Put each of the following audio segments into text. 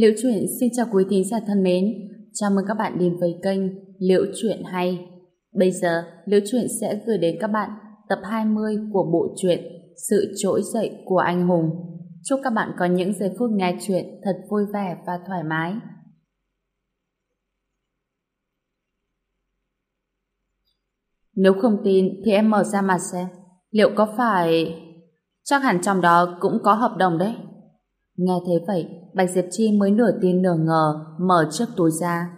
Liễu Chuyện xin chào quý thính giả thân mến. Chào mừng các bạn đến với kênh Liễu Chuyện Hay. Bây giờ, Liễu Chuyện sẽ gửi đến các bạn tập 20 của bộ truyện Sự Trỗi Dậy của Anh Hùng. Chúc các bạn có những giây phút nghe chuyện thật vui vẻ và thoải mái. Nếu không tin thì em mở ra mà xem. Liệu có phải... Chắc hẳn trong đó cũng có hợp đồng đấy. Nghe thế vậy, Bạch Diệp Chi mới nửa tin nửa ngờ mở chiếc túi ra.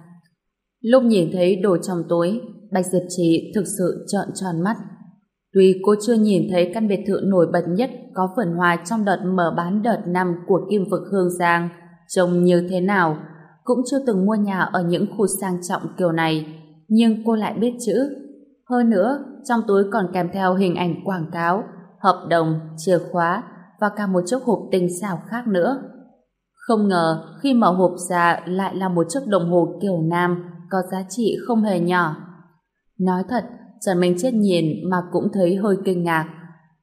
Lúc nhìn thấy đồ trong túi, Bạch Diệp Chi thực sự trợn tròn mắt. Tuy cô chưa nhìn thấy căn biệt thự nổi bật nhất có vườn hoa trong đợt mở bán đợt năm của Kim Vực Hương Giang trông như thế nào, cũng chưa từng mua nhà ở những khu sang trọng kiểu này, nhưng cô lại biết chữ. Hơn nữa, trong túi còn kèm theo hình ảnh quảng cáo, hợp đồng, chìa khóa và cả một chiếc hộp tinh xảo khác nữa. Không ngờ khi mở hộp ra lại là một chiếc đồng hồ kiểu nam có giá trị không hề nhỏ. Nói thật, Trần Minh Chết nhìn mà cũng thấy hơi kinh ngạc.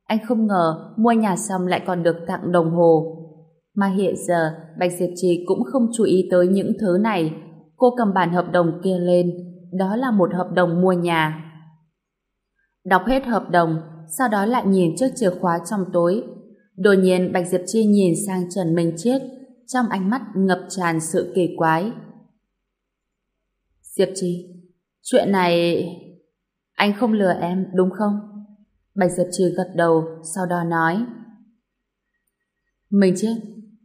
Anh không ngờ mua nhà xong lại còn được tặng đồng hồ. Mà hiện giờ Bạch Diệp Trì cũng không chú ý tới những thứ này. Cô cầm bản hợp đồng kia lên. Đó là một hợp đồng mua nhà. Đọc hết hợp đồng, sau đó lại nhìn chiếc chìa khóa trong tối. Đột nhiên Bạch Diệp Chi nhìn sang Trần Minh chiết trong ánh mắt ngập tràn sự kỳ quái. Diệp Chi, chuyện này... Anh không lừa em, đúng không? Bạch Diệp Chi gật đầu, sau đó nói. Minh Chiết,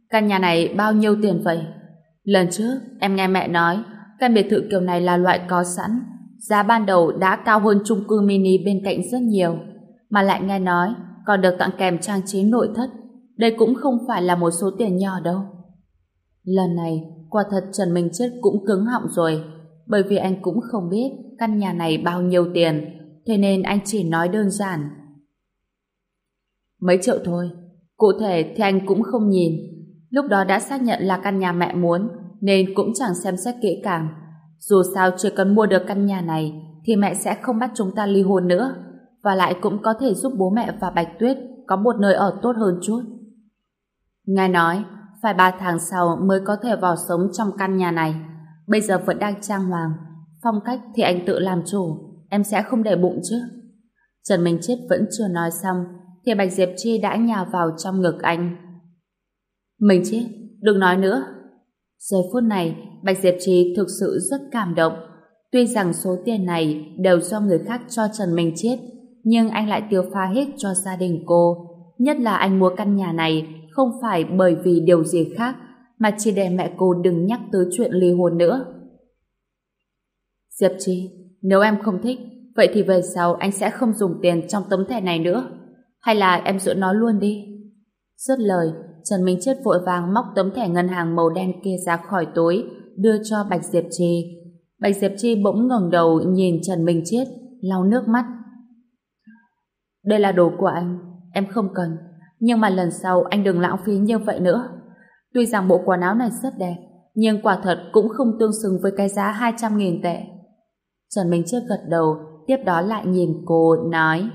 căn nhà này bao nhiêu tiền vậy? Lần trước, em nghe mẹ nói, căn biệt thự kiểu này là loại có sẵn. Giá ban đầu đã cao hơn chung cư mini bên cạnh rất nhiều. Mà lại nghe nói, còn được tặng kèm trang trí nội thất. Đây cũng không phải là một số tiền nhỏ đâu. Lần này, quả thật Trần Minh Chết cũng cứng họng rồi, bởi vì anh cũng không biết căn nhà này bao nhiêu tiền, thế nên anh chỉ nói đơn giản. Mấy triệu thôi, cụ thể thì anh cũng không nhìn. Lúc đó đã xác nhận là căn nhà mẹ muốn, nên cũng chẳng xem xét kỹ càng. Dù sao chỉ cần mua được căn nhà này, thì mẹ sẽ không bắt chúng ta ly hôn nữa, và lại cũng có thể giúp bố mẹ và Bạch Tuyết có một nơi ở tốt hơn chút. Nghe nói, phải ba tháng sau mới có thể vào sống trong căn nhà này. Bây giờ vẫn đang trang hoàng. Phong cách thì anh tự làm chủ. Em sẽ không để bụng chứ. Trần Minh Chết vẫn chưa nói xong thì Bạch Diệp Chi đã nhào vào trong ngực anh. Minh Chết, đừng nói nữa. Giây phút này, Bạch Diệp Chi thực sự rất cảm động. Tuy rằng số tiền này đều do người khác cho Trần Minh Chết, nhưng anh lại tiêu pha hết cho gia đình cô. Nhất là anh mua căn nhà này không phải bởi vì điều gì khác mà chỉ để mẹ cô đừng nhắc tới chuyện ly hôn nữa. Diệp Chi, nếu em không thích, vậy thì về sau anh sẽ không dùng tiền trong tấm thẻ này nữa. Hay là em giữ nó luôn đi. Dứt lời, Trần Minh Chết vội vàng móc tấm thẻ ngân hàng màu đen kia ra khỏi túi, đưa cho Bạch Diệp Chi. Bạch Diệp Chi bỗng ngẩng đầu nhìn Trần Minh Chết, lau nước mắt. Đây là đồ của anh, em không cần. Nhưng mà lần sau anh đừng lãng phí như vậy nữa. Tuy rằng bộ quần áo này rất đẹp, nhưng quả thật cũng không tương xứng với cái giá 200.000 tệ. Trần Minh chưa gật đầu, tiếp đó lại nhìn cô, nói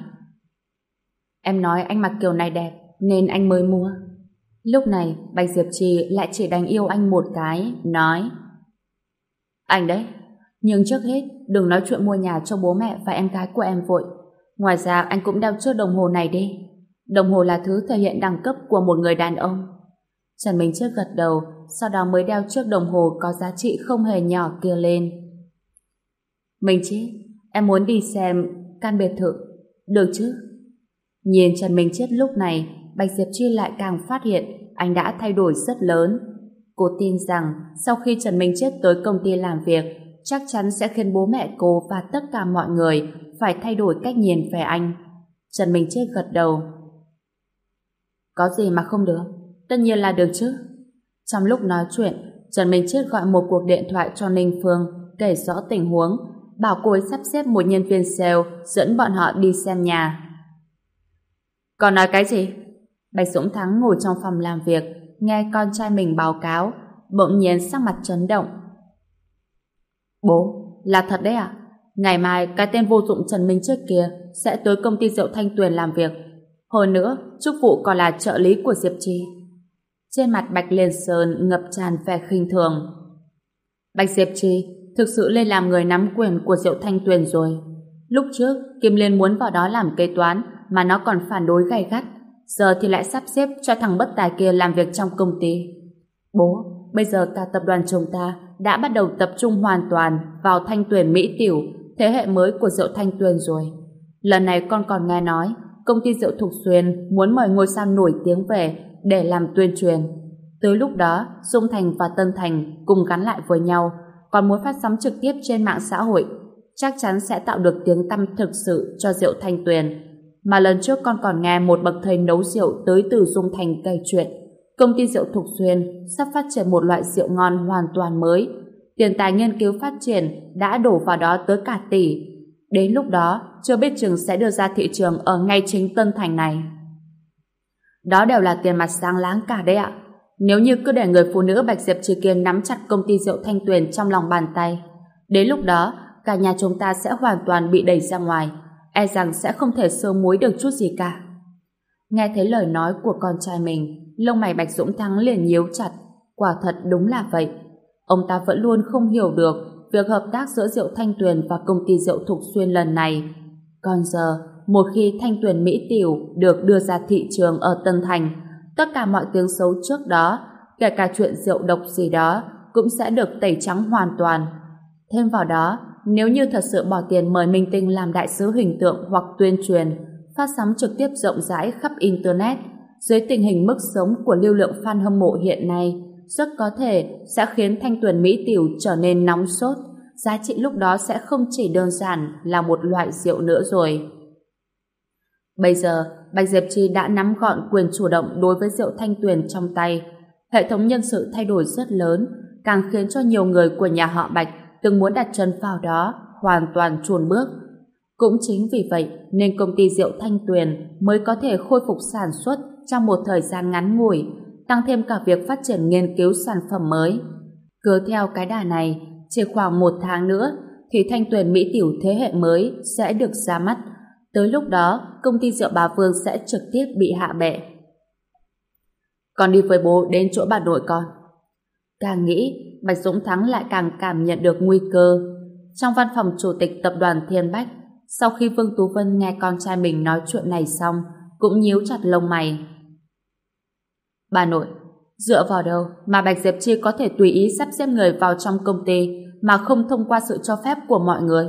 Em nói anh mặc kiểu này đẹp, nên anh mới mua. Lúc này, Bạch Diệp Trì lại chỉ đánh yêu anh một cái, nói Anh đấy, nhưng trước hết, đừng nói chuyện mua nhà cho bố mẹ và em gái của em vội. Ngoài ra, anh cũng đeo chiếc đồng hồ này đi. Đồng hồ là thứ thể hiện đẳng cấp của một người đàn ông. Trần Minh Trước gật đầu, sau đó mới đeo chiếc đồng hồ có giá trị không hề nhỏ kia lên. Minh Chết, em muốn đi xem căn biệt thự, được chứ? Nhìn Trần Minh Chết lúc này, Bạch Diệp Chi lại càng phát hiện anh đã thay đổi rất lớn. Cô tin rằng sau khi Trần Minh Chết tới công ty làm việc, chắc chắn sẽ khiến bố mẹ cô và tất cả mọi người phải thay đổi cách nhìn về anh. Trần Minh Chết gật đầu, có gì mà không được? Tất nhiên là được chứ. Trong lúc nói chuyện, Trần Minh Chết gọi một cuộc điện thoại cho Ninh Phương kể rõ tình huống, bảo cô ấy sắp xếp một nhân viên sale dẫn bọn họ đi xem nhà. Còn nói cái gì? Bạch Dũng Thắng ngồi trong phòng làm việc, nghe con trai mình báo cáo, bỗng nhiên sắc mặt chấn động. Bố, là thật đấy à? Ngày mai cái tên vô dụng Trần Minh trước kia sẽ tới công ty rượu Thanh Tuyền làm việc. Hơn nữa, chức vụ còn là trợ lý của Diệp Trì. Trên mặt Bạch Liên Sơn ngập tràn vẻ khinh thường. Bạch Diệp Trì thực sự lên làm người nắm quyền của Diệu Thanh Tuyền rồi. Lúc trước, Kim Liên muốn vào đó làm kế toán mà nó còn phản đối gay gắt. Giờ thì lại sắp xếp cho thằng bất tài kia làm việc trong công ty. Bố, bây giờ cả tập đoàn chúng ta đã bắt đầu tập trung hoàn toàn vào Thanh Tuyền Mỹ Tiểu, thế hệ mới của rượu Thanh Tuyền rồi. Lần này con còn nghe nói công ty rượu Thục Xuyên muốn mời ngôi sao nổi tiếng về để làm tuyên truyền. Tới lúc đó, Dung Thành và Tân Thành cùng gắn lại với nhau, còn muốn phát sóng trực tiếp trên mạng xã hội, chắc chắn sẽ tạo được tiếng tăm thực sự cho rượu Thanh Tuyền. Mà lần trước con còn nghe một bậc thầy nấu rượu tới từ Dung Thành kể chuyện. Công ty rượu Thục Xuyên sắp phát triển một loại rượu ngon hoàn toàn mới. Tiền tài nghiên cứu phát triển đã đổ vào đó tới cả tỷ. Đến lúc đó, chưa biết chừng sẽ đưa ra thị trường ở ngay chính Tân Thành này. Đó đều là tiền mặt sáng láng cả đấy ạ. Nếu như cứ để người phụ nữ Bạch Diệp Trì Kiên nắm chặt công ty rượu Thanh Tuyền trong lòng bàn tay, đến lúc đó, cả nhà chúng ta sẽ hoàn toàn bị đẩy ra ngoài, e rằng sẽ không thể sơ muối được chút gì cả. Nghe thấy lời nói của con trai mình, lông mày Bạch Dũng Thắng liền nhíu chặt. Quả thật đúng là vậy. Ông ta vẫn luôn không hiểu được việc hợp tác giữa rượu Thanh Tuyền và công ty rượu Thục Xuyên lần này. Còn giờ, một khi Thanh Tuyền Mỹ Tiểu được đưa ra thị trường ở Tân Thành, tất cả mọi tiếng xấu trước đó, kể cả chuyện rượu độc gì đó, cũng sẽ được tẩy trắng hoàn toàn. Thêm vào đó, nếu như thật sự bỏ tiền mời minh tinh làm đại sứ hình tượng hoặc tuyên truyền, phát sóng trực tiếp rộng rãi khắp Internet, dưới tình hình mức sống của lưu lượng fan hâm mộ hiện nay, rất có thể sẽ khiến thanh tuyển Mỹ Tiểu trở nên nóng sốt, giá trị lúc đó sẽ không chỉ đơn giản là một loại rượu nữa rồi. Bây giờ, Bạch Diệp Chi đã nắm gọn quyền chủ động đối với rượu thanh tuyền trong tay. Hệ thống nhân sự thay đổi rất lớn, càng khiến cho nhiều người của nhà họ Bạch từng muốn đặt chân vào đó hoàn toàn chuồn bước. Cũng chính vì vậy nên công ty rượu Thanh Tuyền mới có thể khôi phục sản xuất trong một thời gian ngắn ngủi, tăng thêm cả việc phát triển nghiên cứu sản phẩm mới. Cứ theo cái đà này, chỉ khoảng một tháng nữa thì Thanh tuyển Mỹ Tiểu thế hệ mới sẽ được ra mắt. Tới lúc đó, công ty rượu Bà Vương sẽ trực tiếp bị hạ bệ. Con đi với bố đến chỗ bà nội con. Càng nghĩ, Bạch Dũng Thắng lại càng cảm nhận được nguy cơ. Trong văn phòng chủ tịch tập đoàn Thiên Bách, sau khi Vương Tú Vân nghe con trai mình nói chuyện này xong, cũng nhíu chặt lông mày. Bà nội, dựa vào đâu mà Bạch Diệp Chi có thể tùy ý sắp xếp người vào trong công ty mà không thông qua sự cho phép của mọi người?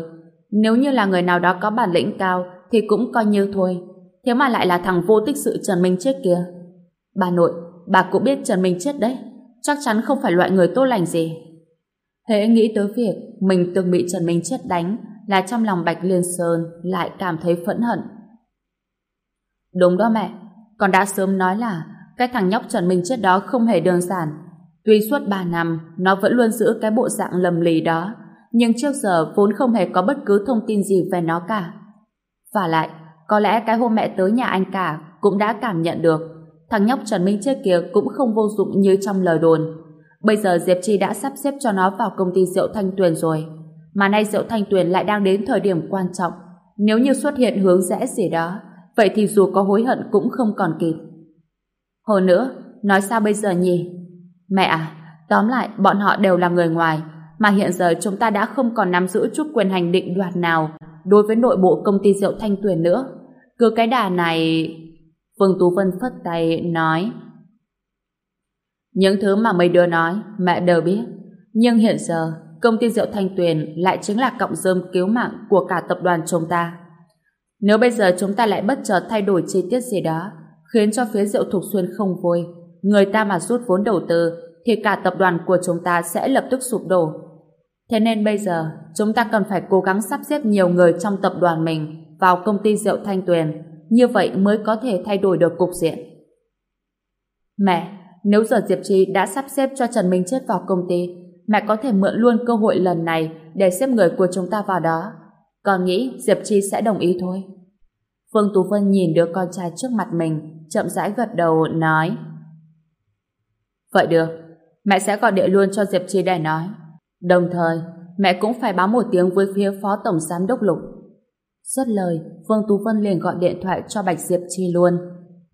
Nếu như là người nào đó có bản lĩnh cao thì cũng coi như thôi. Thế mà lại là thằng vô tích sự Trần Minh Chết kia. Bà nội, bà cũng biết Trần Minh Chết đấy. Chắc chắn không phải loại người tốt lành gì. Hễ nghĩ tới việc mình từng bị Trần Minh Chết đánh là trong lòng Bạch Liên Sơn lại cảm thấy phẫn hận. Đúng đó mẹ, con đã sớm nói là cái thằng nhóc Trần Minh Chết đó không hề đơn giản. Tuy suốt 3 năm nó vẫn luôn giữ cái bộ dạng lầm lì đó, nhưng trước giờ vốn không hề có bất cứ thông tin gì về nó cả. Và lại, có lẽ cái hôm mẹ tới nhà anh cả cũng đã cảm nhận được thằng nhóc Trần Minh Chết kia cũng không vô dụng như trong lời đồn. Bây giờ Diệp Chi đã sắp xếp cho nó vào công ty rượu Thanh Tuyền rồi. Mà nay rượu Thanh Tuyền lại đang đến thời điểm quan trọng. Nếu như xuất hiện hướng rẽ gì đó, vậy thì dù có hối hận cũng không còn kịp. Hồi nữa, nói sao bây giờ nhỉ? Mẹ à, tóm lại bọn họ đều là người ngoài, mà hiện giờ chúng ta đã không còn nắm giữ chút quyền hành định đoạt nào đối với nội bộ công ty rượu Thanh Tuyền nữa. Cứ cái đà này... Vương Tú Vân phất tay nói Những thứ mà mấy đứa nói mẹ đều biết nhưng hiện giờ công ty rượu Thanh Tuyền lại chính là cọng rơm cứu mạng của cả tập đoàn chúng ta. Nếu bây giờ chúng ta lại bất chợt thay đổi chi tiết gì đó khiến cho phía rượu Thục Xuyên không vui người ta mà rút vốn đầu tư thì cả tập đoàn của chúng ta sẽ lập tức sụp đổ. Thế nên bây giờ chúng ta cần phải cố gắng sắp xếp nhiều người trong tập đoàn mình vào công ty rượu Thanh Tuyền như vậy mới có thể thay đổi được cục diện. Mẹ, nếu giờ Diệp Trì đã sắp xếp cho Trần Minh Chết vào công ty, mẹ có thể mượn luôn cơ hội lần này để xếp người của chúng ta vào đó. Con nghĩ Diệp Chi sẽ đồng ý thôi. Phương Tú Vân nhìn đứa con trai trước mặt mình, chậm rãi gật đầu, nói Vậy được, mẹ sẽ gọi điện luôn cho Diệp Chi để nói. Đồng thời, mẹ cũng phải báo một tiếng với phía Phó Tổng Giám Đốc Lục. Xuất lời, Vương Tú Vân liền gọi điện thoại cho Bạch Diệp Chi luôn.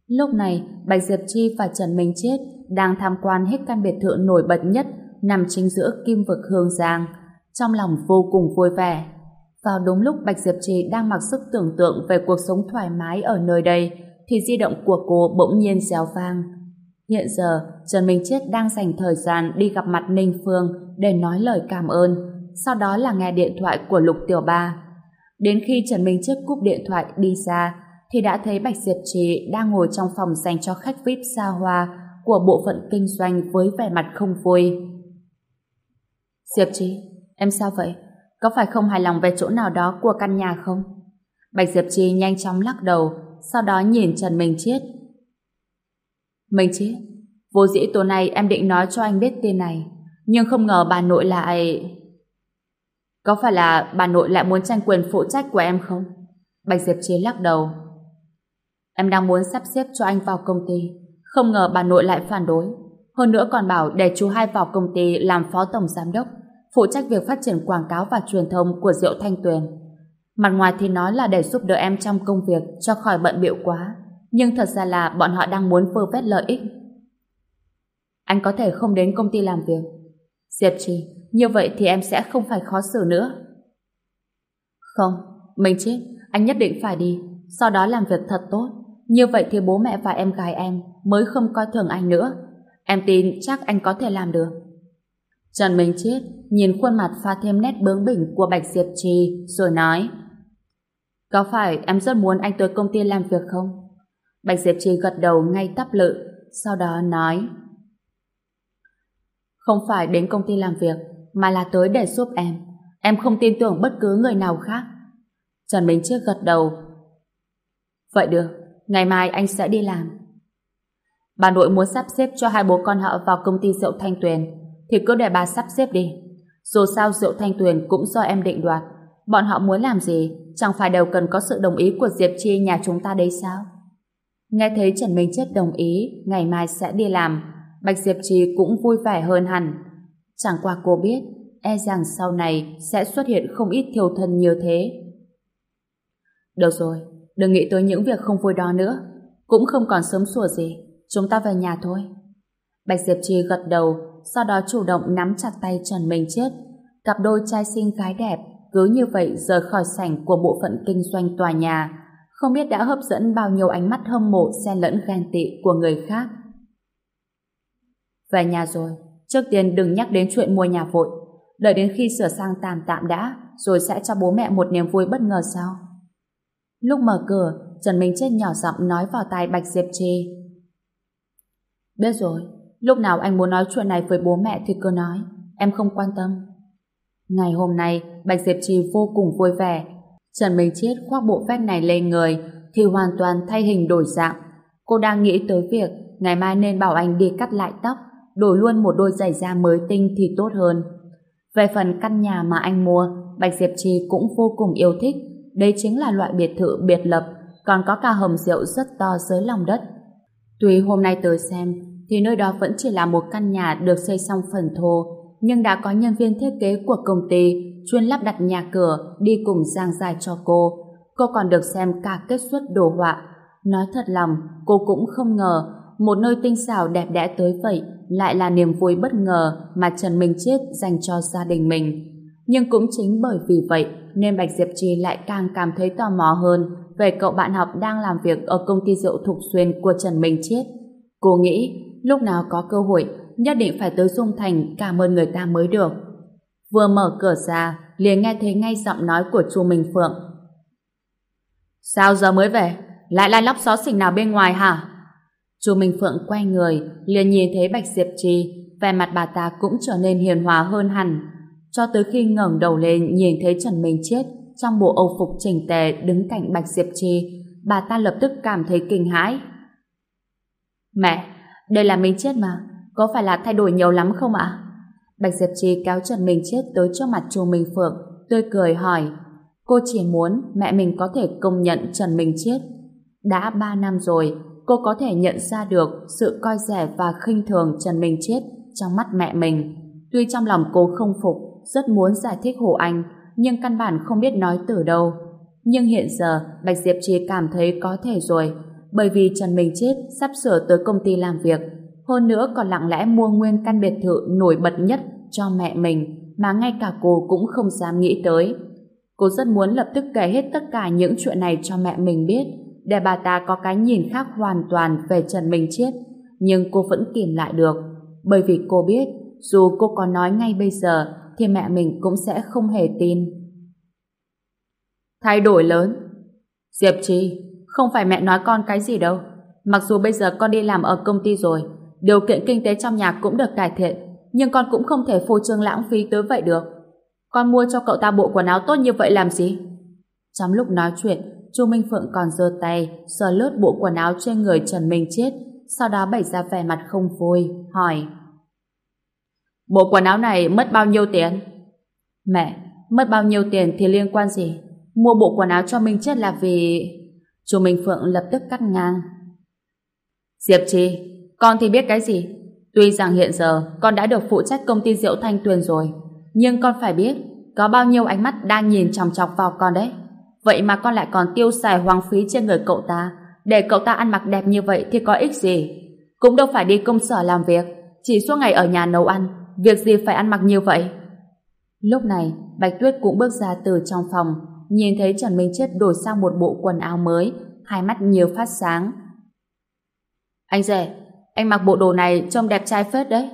Lúc này, Bạch Diệp Chi và Trần Minh Chết đang tham quan hết căn biệt thự nổi bật nhất nằm chính giữa kim vực Hương Giang. Trong lòng vô cùng vui vẻ. Vào đúng lúc Bạch Diệp Trì đang mặc sức tưởng tượng về cuộc sống thoải mái ở nơi đây, thì di động của cô bỗng nhiên réo vang. Hiện giờ, Trần Minh Chết đang dành thời gian đi gặp mặt Ninh Phương để nói lời cảm ơn, sau đó là nghe điện thoại của Lục Tiểu Ba. Đến khi Trần Minh Chết cúp điện thoại đi ra, thì đã thấy Bạch Diệp Trì đang ngồi trong phòng dành cho khách VIP xa hoa của bộ phận kinh doanh với vẻ mặt không vui. Diệp Trì, em sao vậy? Có phải không hài lòng về chỗ nào đó của căn nhà không? Bạch Diệp Chi nhanh chóng lắc đầu, sau đó nhìn Trần Minh Chiết. Minh Chiết, vô dĩ tối nay em định nói cho anh biết tin này, nhưng không ngờ bà nội lại... Có phải là bà nội lại muốn tranh quyền phụ trách của em không? Bạch Diệp Chi lắc đầu. Em đang muốn sắp xếp cho anh vào công ty, không ngờ bà nội lại phản đối. Hơn nữa còn bảo để chú hai vào công ty làm phó tổng giám đốc phụ trách việc phát triển quảng cáo và truyền thông của Diệu Thanh Tuyền. Mặt ngoài thì nói là để giúp đỡ em trong công việc cho khỏi bận biệu quá, nhưng thật ra là bọn họ đang muốn vơ vét lợi ích. Anh có thể không đến công ty làm việc. Diệp Trì, như vậy thì em sẽ không phải khó xử nữa. Không, mình chết, anh nhất định phải đi, sau đó làm việc thật tốt. Như vậy thì bố mẹ và em gái em mới không coi thường anh nữa. Em tin chắc anh có thể làm được. Trần Minh Chiết nhìn khuôn mặt pha thêm nét bướng bỉnh của Bạch Diệp Trì, rồi nói, Có phải em rất muốn anh tới công ty làm việc không? Bạch Diệp Trì gật đầu ngay tắp lự, sau đó nói, Không phải đến công ty làm việc, mà là tới để giúp em. Em không tin tưởng bất cứ người nào khác. Trần Minh Chiết gật đầu, Vậy được, ngày mai anh sẽ đi làm. Bà nội muốn sắp xếp cho hai bố con họ vào công ty rượu Thanh Tuyền thì cứ để bà sắp xếp đi. Dù sao rượu thanh tuyền cũng do em định đoạt. Bọn họ muốn làm gì, chẳng phải đều cần có sự đồng ý của Diệp Chi nhà chúng ta đấy sao? Nghe thấy Trần Minh Chết đồng ý, ngày mai sẽ đi làm, Bạch Diệp Chi cũng vui vẻ hơn hẳn. Chẳng qua cô biết, e rằng sau này sẽ xuất hiện không ít thiêu thân như thế. Được rồi, đừng nghĩ tới những việc không vui đó nữa. Cũng không còn sớm sủa gì, chúng ta về nhà thôi. Bạch Diệp Chi gật đầu, sau đó chủ động nắm chặt tay Trần Minh Chết. Cặp đôi trai xinh gái đẹp cứ như vậy rời khỏi sảnh của bộ phận kinh doanh tòa nhà, không biết đã hấp dẫn bao nhiêu ánh mắt hâm mộ xen lẫn ghen tị của người khác. Về nhà rồi, trước tiên đừng nhắc đến chuyện mua nhà vội, đợi đến khi sửa sang tạm tạm đã, rồi sẽ cho bố mẹ một niềm vui bất ngờ sao? Lúc mở cửa, Trần Minh Chết nhỏ giọng nói vào tai Bạch Diệp Trì. Biết rồi, Lúc nào anh muốn nói chuyện này với bố mẹ thì cứ nói, em không quan tâm. Ngày hôm nay, Bạch Diệp Trì vô cùng vui vẻ. Trần Minh Chiết khoác bộ vest này lên người thì hoàn toàn thay hình đổi dạng. Cô đang nghĩ tới việc ngày mai nên bảo anh đi cắt lại tóc, đổi luôn một đôi giày da mới tinh thì tốt hơn. Về phần căn nhà mà anh mua, Bạch Diệp Trì cũng vô cùng yêu thích. Đây chính là loại biệt thự biệt lập, còn có cả hầm rượu rất to dưới lòng đất. Tuy hôm nay tới xem, thì nơi đó vẫn chỉ là một căn nhà được xây xong phần thô, nhưng đã có nhân viên thiết kế của công ty chuyên lắp đặt nhà cửa đi cùng giang dài cho cô. Cô còn được xem cả kết xuất đồ họa. Nói thật lòng, cô cũng không ngờ một nơi tinh xảo đẹp đẽ tới vậy lại là niềm vui bất ngờ mà Trần Minh Chết dành cho gia đình mình. Nhưng cũng chính bởi vì vậy nên Bạch Diệp Trì lại càng cảm thấy tò mò hơn về cậu bạn học đang làm việc ở công ty rượu Thục Xuyên của Trần Minh Chết. Cô nghĩ lúc nào có cơ hội nhất định phải tới Dung Thành cảm ơn người ta mới được. Vừa mở cửa ra, liền nghe thấy ngay giọng nói của chu Minh Phượng. Sao giờ mới về? Lại lai lóc xó xỉnh nào bên ngoài hả? Chu Minh Phượng quay người, liền nhìn thấy Bạch Diệp Trì, vẻ mặt bà ta cũng trở nên hiền hòa hơn hẳn. Cho tới khi ngẩng đầu lên nhìn thấy Trần Minh Chết trong bộ âu phục chỉnh tề đứng cạnh Bạch Diệp Trì, bà ta lập tức cảm thấy kinh hãi. Mẹ, đây là mình Chết mà, có phải là thay đổi nhiều lắm không ạ? Bạch Diệp Trì kéo Trần Minh Chết tới trước mặt chu Minh Phượng, tươi cười hỏi. Cô chỉ muốn mẹ mình có thể công nhận Trần Minh Chết. Đã ba năm rồi, cô có thể nhận ra được sự coi rẻ và khinh thường Trần Minh Chết trong mắt mẹ mình. Tuy trong lòng cô không phục, rất muốn giải thích Hồ Anh, nhưng căn bản không biết nói từ đâu. Nhưng hiện giờ, Bạch Diệp Trì cảm thấy có thể rồi, bởi vì Trần Minh Chết sắp sửa tới công ty làm việc, hơn nữa còn lặng lẽ mua nguyên căn biệt thự nổi bật nhất cho mẹ mình mà ngay cả cô cũng không dám nghĩ tới. Cô rất muốn lập tức kể hết tất cả những chuyện này cho mẹ mình biết để bà ta có cái nhìn khác hoàn toàn về Trần Minh chết nhưng cô vẫn kìm lại được bởi vì cô biết dù cô có nói ngay bây giờ thì mẹ mình cũng sẽ không hề tin. Thay đổi lớn Diệp Trì không phải mẹ nói con cái gì đâu mặc dù bây giờ con đi làm ở công ty rồi điều kiện kinh tế trong nhà cũng được cải thiện nhưng con cũng không thể phô trương lãng phí tới vậy được. Con mua cho cậu ta bộ quần áo tốt như vậy làm gì? Trong lúc nói chuyện, Chu Minh Phượng còn giơ tay sờ lướt bộ quần áo trên người Trần Minh Chết, sau đó bày ra vẻ mặt không vui, hỏi Bộ quần áo này mất bao nhiêu tiền? Mẹ, mất bao nhiêu tiền thì liên quan gì? Mua bộ quần áo cho Minh Chết là vì... Chu Minh Phượng lập tức cắt ngang. Diệp Trì, con thì biết cái gì? Tuy rằng hiện giờ con đã được phụ trách công ty rượu Thanh Tuyền rồi, nhưng con phải biết có bao nhiêu ánh mắt đang nhìn chòng chọc vào con đấy. Vậy mà con lại còn tiêu xài hoang phí trên người cậu ta. Để cậu ta ăn mặc đẹp như vậy thì có ích gì? Cũng đâu phải đi công sở làm việc, chỉ suốt ngày ở nhà nấu ăn. Việc gì phải ăn mặc như vậy? Lúc này, Bạch Tuyết cũng bước ra từ trong phòng, nhìn thấy Trần Minh Chết đổi sang một bộ quần áo mới, hai mắt nhiều phát sáng. Anh rể, anh mặc bộ đồ này trông đẹp trai phết đấy.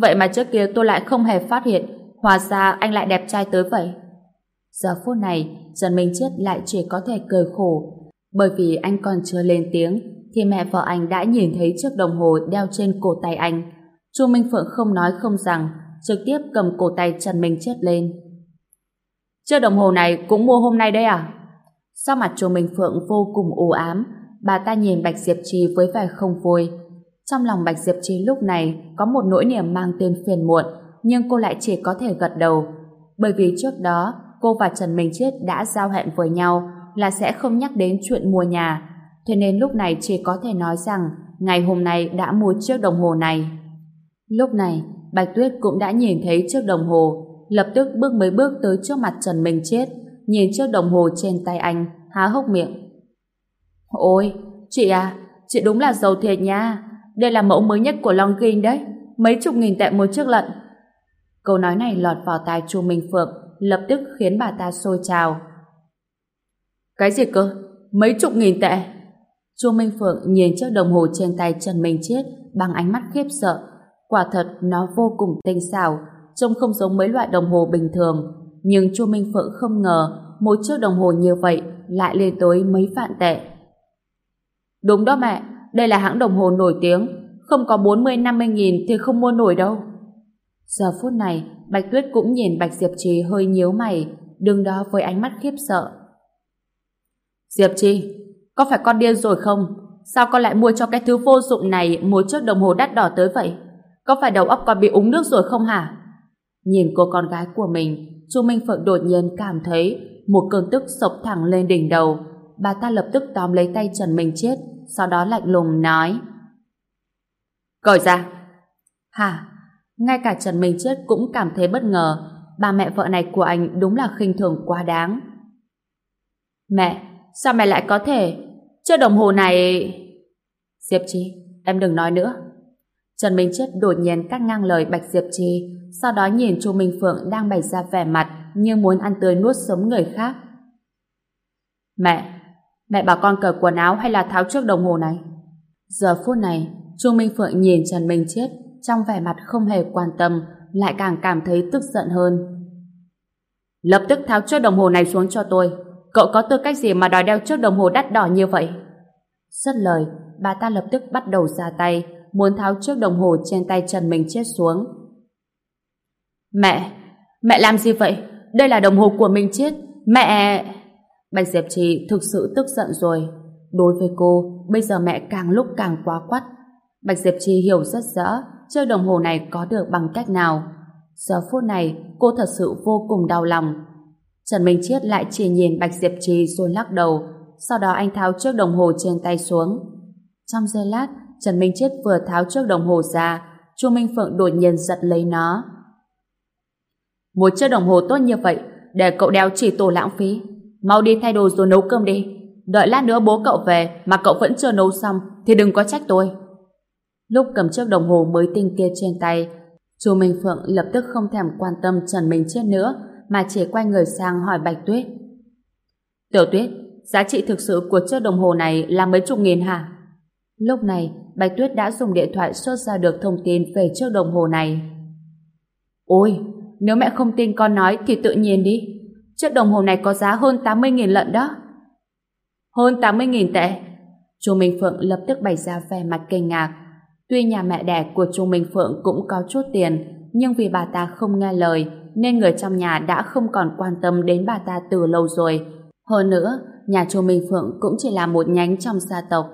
Vậy mà trước kia tôi lại không hề phát hiện, hóa ra anh lại đẹp trai tới vậy. Giờ phút này, Trần Minh Chết lại chỉ có thể cười khổ, bởi vì anh còn chưa lên tiếng, thì mẹ vợ anh đã nhìn thấy chiếc đồng hồ đeo trên cổ tay anh. Chu Minh Phượng không nói không rằng, trực tiếp cầm cổ tay Trần Minh Chết lên. Chiếc đồng hồ này cũng mua hôm nay đấy à? Sao mặt chùa Minh Phượng vô cùng u ám, bà ta nhìn Bạch Diệp Trì với vẻ không vui. Trong lòng Bạch Diệp Trì lúc này có một nỗi niềm mang tên phiền muộn, nhưng cô lại chỉ có thể gật đầu. Bởi vì trước đó, cô và Trần Minh Chết đã giao hẹn với nhau là sẽ không nhắc đến chuyện mua nhà. Thế nên lúc này chỉ có thể nói rằng ngày hôm nay đã mua chiếc đồng hồ này. Lúc này, Bạch Tuyết cũng đã nhìn thấy chiếc đồng hồ, lập tức bước mấy bước tới trước mặt Trần Minh Chết, nhìn chiếc đồng hồ trên tay anh, há hốc miệng. Ôi, chị à, chị đúng là giàu thiệt nha. Đây là mẫu mới nhất của Long Longines đấy, mấy chục nghìn tệ một chiếc lận. Câu nói này lọt vào tai Chu Minh Phượng, lập tức khiến bà ta sôi trào. Cái gì cơ? Mấy chục nghìn tệ? Chu Minh Phượng nhìn chiếc đồng hồ trên tay Trần Minh chết bằng ánh mắt khiếp sợ. Quả thật nó vô cùng tinh xảo, trông không giống mấy loại đồng hồ bình thường. Nhưng Chu Minh Phượng không ngờ một chiếc đồng hồ như vậy lại lên tới mấy vạn tệ. Đúng đó mẹ, đây là hãng đồng hồ nổi tiếng, không có 40-50 nghìn thì không mua nổi đâu. Giờ phút này, Bạch Tuyết cũng nhìn Bạch Diệp Trì hơi nhíu mày, đứng đó với ánh mắt khiếp sợ. Diệp Trì, có phải con điên rồi không? Sao con lại mua cho cái thứ vô dụng này một chiếc đồng hồ đắt đỏ tới vậy? Có phải đầu óc con bị úng nước rồi không hả? Nhìn cô con gái của mình, Chu Minh Phượng đột nhiên cảm thấy một cơn tức sộc thẳng lên đỉnh đầu. Bà ta lập tức tóm lấy tay Trần Minh Chết, sau đó lạnh lùng nói. Cởi ra! Hả? Ngay cả Trần Minh Chết cũng cảm thấy bất ngờ, bà mẹ vợ này của anh đúng là khinh thường quá đáng. Mẹ, sao mẹ lại có thể? Chiếc đồng hồ này... Diệp Chi, em đừng nói nữa. Trần Minh Chết đột nhiên cắt ngang lời Bạch Diệp Chi, sau đó nhìn Chu Minh Phượng đang bày ra vẻ mặt như muốn ăn tươi nuốt sống người khác. Mẹ, mẹ bảo con cởi quần áo hay là tháo chiếc đồng hồ này? Giờ phút này, Chu Minh Phượng nhìn Trần Minh Chết trong vẻ mặt không hề quan tâm, lại càng cảm thấy tức giận hơn. Lập tức tháo chiếc đồng hồ này xuống cho tôi. Cậu có tư cách gì mà đòi đeo chiếc đồng hồ đắt đỏ như vậy? Rất lời, bà ta lập tức bắt đầu ra tay, muốn tháo chiếc đồng hồ trên tay Trần Minh Chết xuống. Mẹ, mẹ làm gì vậy? Đây là đồng hồ của Minh Chết. Mẹ... Bạch Diệp Trì thực sự tức giận rồi. Đối với cô, bây giờ mẹ càng lúc càng quá quắt. Bạch Diệp Trì hiểu rất rõ chơi đồng hồ này có được bằng cách nào. Giờ phút này, cô thật sự vô cùng đau lòng. Trần Minh Chiết lại chỉ nhìn Bạch Diệp Trì rồi lắc đầu, sau đó anh tháo chiếc đồng hồ trên tay xuống. Trong giây lát, Trần Minh Chiết vừa tháo chiếc đồng hồ ra, Chu Minh Phượng đột nhiên giật lấy nó. Một chiếc đồng hồ tốt như vậy, để cậu đeo chỉ tổ lãng phí. Mau đi thay đồ rồi nấu cơm đi. Đợi lát nữa bố cậu về mà cậu vẫn chưa nấu xong thì đừng có trách tôi. Lúc cầm chiếc đồng hồ mới tinh kia trên tay, Chu Minh Phượng lập tức không thèm quan tâm Trần Minh Chết nữa mà chỉ quay người sang hỏi Bạch Tuyết. Tiểu Tuyết, giá trị thực sự của chiếc đồng hồ này là mấy chục nghìn hả? Lúc này, Bạch Tuyết đã dùng điện thoại xuất ra được thông tin về chiếc đồng hồ này. Ôi, nếu mẹ không tin con nói thì tự nhiên đi. Chiếc đồng hồ này có giá hơn 80.000 lận đó. Hơn 80.000 tệ. Chu Minh Phượng lập tức bày ra vẻ mặt kinh ngạc. Tuy nhà mẹ đẻ của Chu Minh Phượng cũng có chút tiền, nhưng vì bà ta không nghe lời, nên người trong nhà đã không còn quan tâm đến bà ta từ lâu rồi. Hơn nữa, nhà Chu Minh Phượng cũng chỉ là một nhánh trong gia tộc.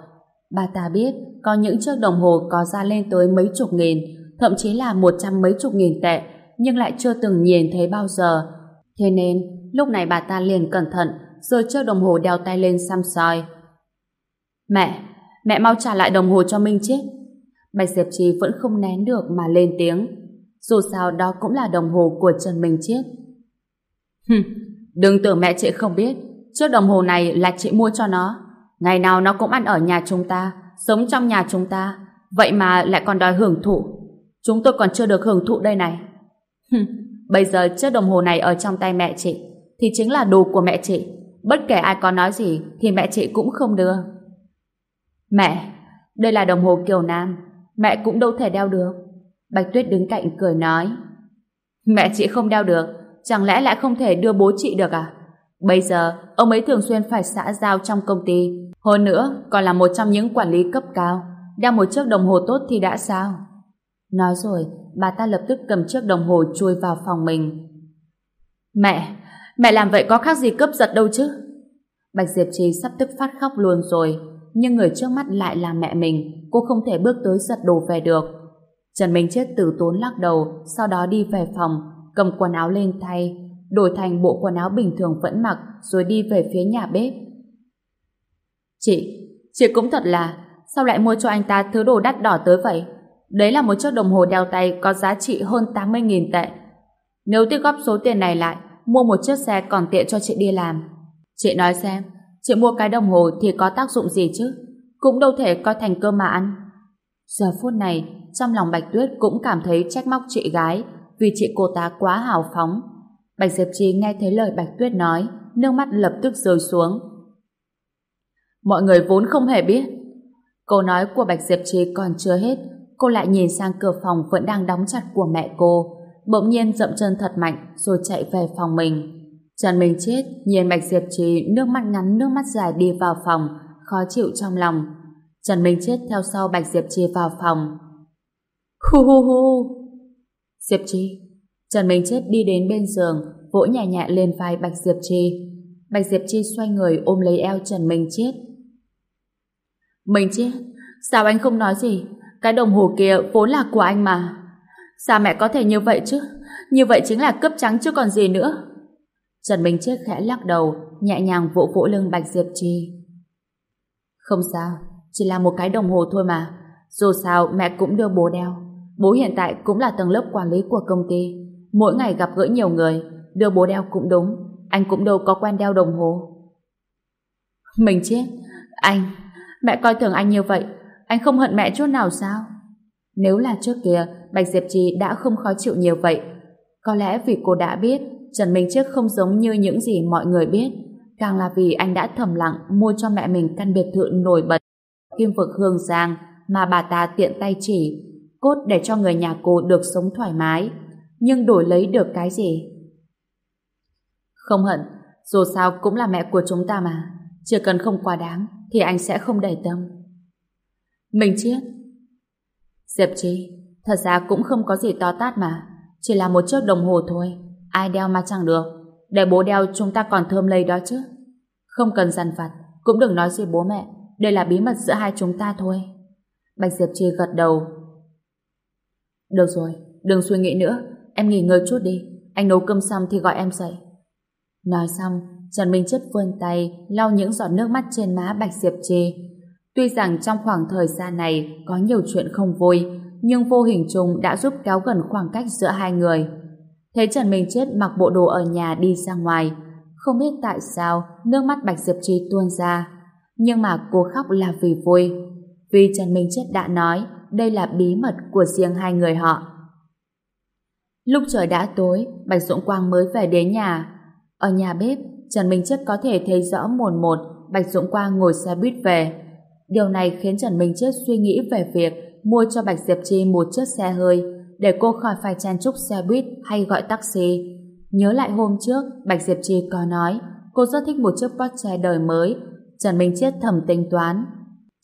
Bà ta biết có những chiếc đồng hồ có giá lên tới mấy chục nghìn, thậm chí là một trăm mấy chục nghìn tệ, nhưng lại chưa từng nhìn thấy bao giờ. Thế nên, lúc này bà ta liền cẩn thận, rồi chiếc đồng hồ đeo tay lên xăm soi. Mẹ, mẹ mau trả lại đồng hồ cho Minh chết. Bạch Diệp Trì vẫn không nén được mà lên tiếng. Dù sao đó cũng là đồng hồ của Trần Minh Chiết. Hừm, đừng tưởng mẹ chị không biết. Chiếc đồng hồ này là chị mua cho nó. Ngày nào nó cũng ăn ở nhà chúng ta, sống trong nhà chúng ta. Vậy mà lại còn đòi hưởng thụ. Chúng tôi còn chưa được hưởng thụ đây này. Bây giờ chiếc đồng hồ này ở trong tay mẹ chị, thì chính là đồ của mẹ chị. Bất kể ai có nói gì, thì mẹ chị cũng không đưa. Mẹ, đây là đồng hồ kiểu Nam. Mẹ cũng đâu thể đeo được. Bạch Tuyết đứng cạnh cười nói. Mẹ chị không đeo được, chẳng lẽ lại không thể đưa bố chị được à? Bây giờ, ông ấy thường xuyên phải xã giao trong công ty. Hơn nữa, còn là một trong những quản lý cấp cao. Đeo một chiếc đồng hồ tốt thì đã sao? Nói rồi, bà ta lập tức cầm chiếc đồng hồ chui vào phòng mình. Mẹ, mẹ làm vậy có khác gì cướp giật đâu chứ? Bạch Diệp Trì sắp tức phát khóc luôn rồi, nhưng người trước mắt lại là mẹ mình, cô không thể bước tới giật đồ về được. Trần Minh Chết từ tốn lắc đầu, sau đó đi về phòng, cầm quần áo lên thay, đổi thành bộ quần áo bình thường vẫn mặc, rồi đi về phía nhà bếp. Chị, chị cũng thật là, sao lại mua cho anh ta thứ đồ đắt đỏ tới vậy? Đấy là một chiếc đồng hồ đeo tay có giá trị hơn 80.000 tệ. Nếu tích góp số tiền này lại, mua một chiếc xe còn tiện cho chị đi làm. Chị nói xem, chị mua cái đồng hồ thì có tác dụng gì chứ? Cũng đâu thể coi thành cơm mà ăn. Giờ phút này, trong lòng Bạch Tuyết cũng cảm thấy trách móc chị gái vì chị cô ta quá hào phóng. Bạch Diệp Trì nghe thấy lời Bạch Tuyết nói, nước mắt lập tức rơi xuống. Mọi người vốn không hề biết. Câu nói của Bạch Diệp Trì còn chưa hết, cô lại nhìn sang cửa phòng vẫn đang đóng chặt của mẹ cô, bỗng nhiên dậm chân thật mạnh rồi chạy về phòng mình. Trần Minh Chết nhìn Bạch Diệp Trì nước mắt ngắn nước mắt dài đi vào phòng, khó chịu trong lòng. Trần Minh Chết theo sau Bạch Diệp Trì vào phòng. Hu hu hu! Diệp Trì! Trần Minh Chết đi đến bên giường, vỗ nhẹ nhẹ lên vai Bạch Diệp Trì. Bạch Diệp Chi xoay người ôm lấy eo Trần Minh Chết. Minh Chết, sao anh không nói gì? Cái đồng hồ kia vốn là của anh mà. Sao mẹ có thể như vậy chứ? Như vậy chính là cấp trắng chứ còn gì nữa. Trần Minh Chết khẽ lắc đầu, nhẹ nhàng vỗ vỗ lưng Bạch Diệp Chi. Không sao, chỉ là một cái đồng hồ thôi mà. Dù sao mẹ cũng đưa bố đeo. Bố hiện tại cũng là tầng lớp quản lý của công ty. Mỗi ngày gặp gỡ nhiều người, đưa bố đeo cũng đúng. Anh cũng đâu có quen đeo đồng hồ. Mình chết. Anh, mẹ coi thường anh như vậy. Anh không hận mẹ chút nào sao? Nếu là trước kia, Bạch Diệp Trì đã không khó chịu nhiều vậy. Có lẽ vì cô đã biết Trần Minh Chiếc không giống như những gì mọi người biết. Càng là vì anh đã thầm lặng mua cho mẹ mình căn biệt thự nổi bật Kim vực Hương Giang mà bà ta tiện tay chỉ cốt để cho người nhà cô được sống thoải mái. Nhưng đổi lấy được cái gì? Không hận, dù sao cũng là mẹ của chúng ta mà. Chỉ cần không quá đáng thì anh sẽ không để tâm. Mình chết Diệp Chi, thật ra cũng không có gì to tát mà. Chỉ là một chiếc đồng hồ thôi. Ai đeo mà chẳng được. Để bố đeo chúng ta còn thơm lây đó chứ. Không cần dằn vặt, cũng đừng nói gì bố mẹ. Đây là bí mật giữa hai chúng ta thôi. Bạch Diệp Chi gật đầu. Được rồi, đừng suy nghĩ nữa. Em nghỉ ngơi chút đi. Anh nấu cơm xong thì gọi em dậy. Nói xong, Trần Minh Chất vươn tay lau những giọt nước mắt trên má Bạch Diệp Trì Tuy rằng trong khoảng thời gian này có nhiều chuyện không vui, nhưng vô hình chung đã giúp kéo gần khoảng cách giữa hai người. Thấy Trần Minh Chết mặc bộ đồ ở nhà đi ra ngoài, không biết tại sao nước mắt Bạch Diệp Trì tuôn ra, Nhưng mà cô khóc là vì vui. Vì Trần Minh Chết đã nói đây là bí mật của riêng hai người họ. Lúc trời đã tối, Bạch Dũng Quang mới về đến nhà. Ở nhà bếp, Trần Minh Chết có thể thấy rõ mồn một Bạch Dũng Quang ngồi xe buýt về. Điều này khiến Trần Minh Chết suy nghĩ về việc mua cho Bạch Diệp Chi một chiếc xe hơi để cô khỏi phải chen chúc xe buýt hay gọi taxi. Nhớ lại hôm trước, Bạch Diệp Chi có nói cô rất thích một chiếc Porsche đời mới. Trần Minh Chết thầm tính toán.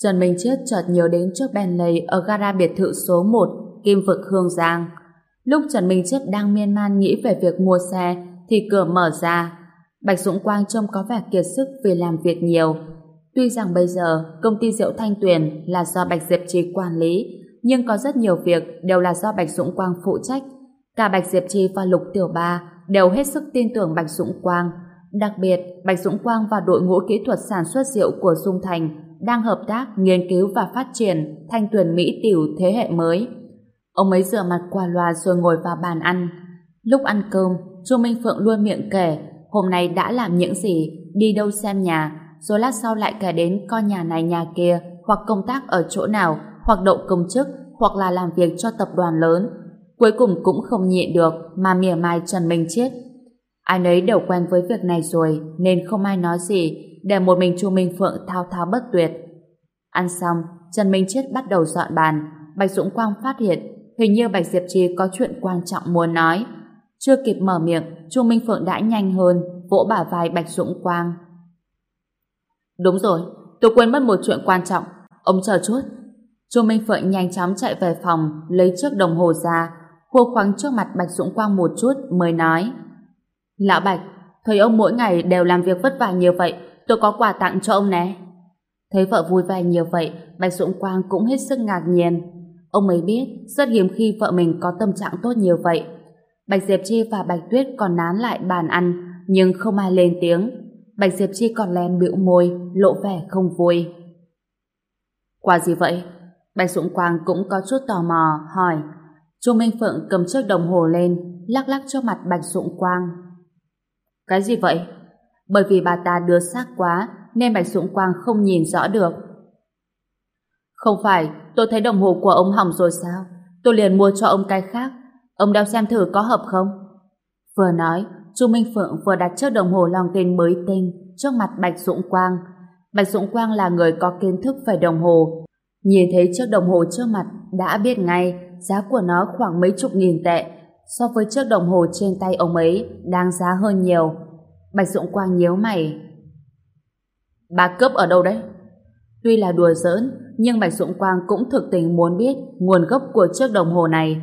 Trần Minh Chết chợt nhớ đến chiếc Bentley ở gara biệt thự số 1, Kim Vực Hương Giang. Lúc Trần Minh Chết đang miên man nghĩ về việc mua xe, thì cửa mở ra. Bạch Dũng Quang trông có vẻ kiệt sức vì làm việc nhiều. Tuy rằng bây giờ công ty rượu Thanh Tuyền là do Bạch Diệp Trì quản lý, nhưng có rất nhiều việc đều là do Bạch Dũng Quang phụ trách. Cả Bạch Diệp Trì và Lục Tiểu Ba đều hết sức tin tưởng Bạch Dũng Quang. Đặc biệt, Bạch Dũng Quang và đội ngũ kỹ thuật sản xuất rượu của Dung Thành đang hợp tác nghiên cứu và phát triển Thanh Tuyền Mỹ Tiểu thế hệ mới. Ông ấy rửa mặt qua loa rồi ngồi vào bàn ăn. Lúc ăn cơm, Chu Minh Phượng luôn miệng kể hôm nay đã làm những gì, đi đâu xem nhà, rồi lát sau lại kể đến con nhà này nhà kia, hoặc công tác ở chỗ nào, hoặc đậu công chức, hoặc là làm việc cho tập đoàn lớn. Cuối cùng cũng không nhịn được mà mỉa mai Trần Minh Chiết. Ai nấy đều quen với việc này rồi nên không ai nói gì để một mình Chu Minh Phượng thao thao bất tuyệt. Ăn xong, Trần Minh Chiết bắt đầu dọn bàn. Bạch Dũng Quang phát hiện hình như Bạch Diệp Trì có chuyện quan trọng muốn nói. Chưa kịp mở miệng, Chu Minh Phượng đã nhanh hơn, vỗ bả vai Bạch Dũng Quang. Đúng rồi, tôi quên mất một chuyện quan trọng. Ông chờ chút. Chu Minh Phượng nhanh chóng chạy về phòng, lấy chiếc đồng hồ ra, khua khoáng trước mặt Bạch Dũng Quang một chút mới nói. Lão Bạch, thấy ông mỗi ngày đều làm việc vất vả như vậy, tôi có quà tặng cho ông nè. Thấy vợ vui vẻ như vậy, Bạch Dũng Quang cũng hết sức ngạc nhiên. Ông ấy biết, rất hiếm khi vợ mình có tâm trạng tốt như vậy. Bạch Diệp Chi và Bạch Tuyết còn nán lại bàn ăn, nhưng không ai lên tiếng. Bạch Diệp Chi còn lem bĩu môi, lộ vẻ không vui. Qua gì vậy? Bạch Dũng Quang cũng có chút tò mò, hỏi. Chu Minh Phượng cầm chiếc đồng hồ lên, lắc lắc cho mặt Bạch Dũng Quang. Cái gì vậy? Bởi vì bà ta đưa xác quá, nên Bạch Dũng Quang không nhìn rõ được. Không phải, tôi thấy đồng hồ của ông hỏng rồi sao? Tôi liền mua cho ông cái khác. Ông đeo xem thử có hợp không? Vừa nói, Chu Minh Phượng vừa đặt chiếc đồng hồ lòng tên mới tinh trước mặt Bạch Dũng Quang. Bạch Dũng Quang là người có kiến thức về đồng hồ. Nhìn thấy chiếc đồng hồ trước mặt đã biết ngay giá của nó khoảng mấy chục nghìn tệ so với chiếc đồng hồ trên tay ông ấy đang giá hơn nhiều. Bạch Dũng Quang nhíu mày. Bà cướp ở đâu đấy? Tuy là đùa giỡn, nhưng Bạch Dũng Quang cũng thực tình muốn biết nguồn gốc của chiếc đồng hồ này.